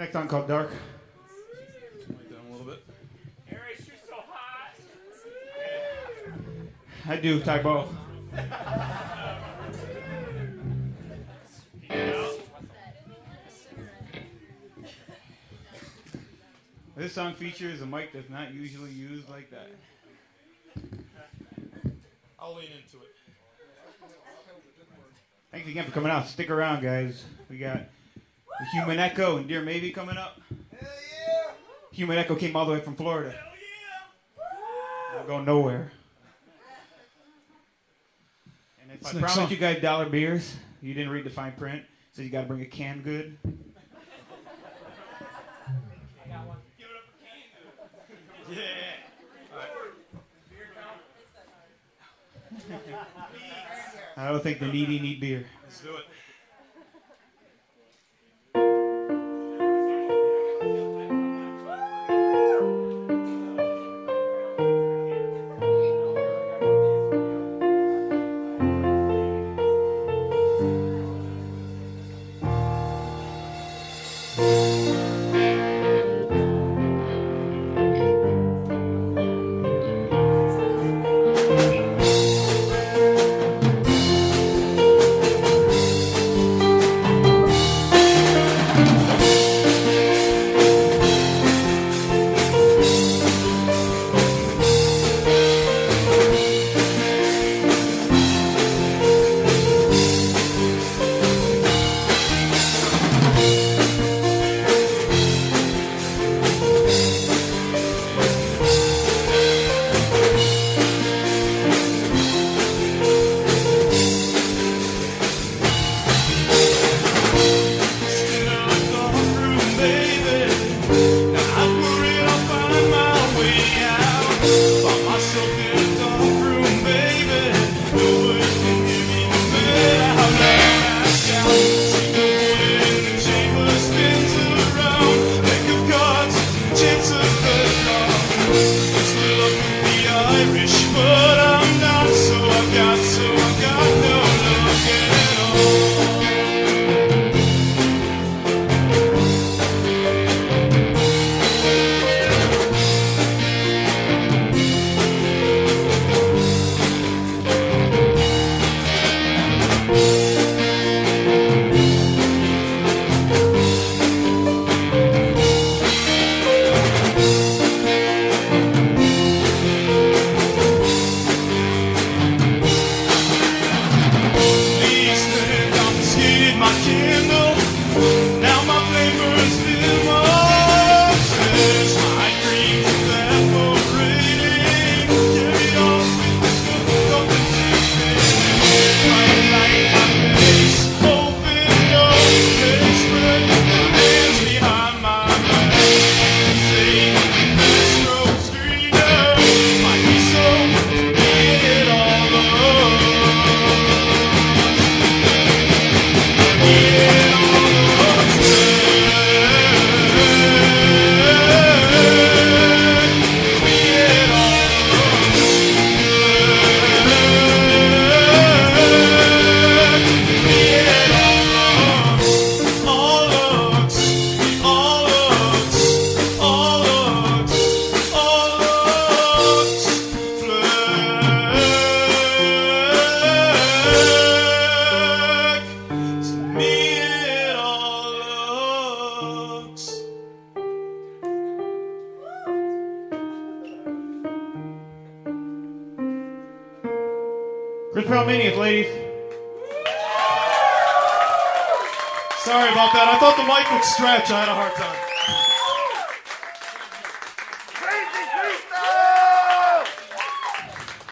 Next song called Dark. Down a little bit. Eric, you're so hot. I do, Tybo. This song features a mic that's not usually used like that. I'll lean into it. Thanks again for coming out. Stick around, guys. We got the Human Echo and Dear Maybe coming up. Hell yeah. Human Echo came all the way from Florida. Not going nowhere. And if This I next promised song- you guys dollar beers, you didn't read the fine print, so you got to bring a can good. Give it up for canned good. Yeah. I don't think the needy need beer. Let's do it. Irish, Chris Palmanius, ladies. Sorry about that. I thought the mic would stretch. I had a hard time.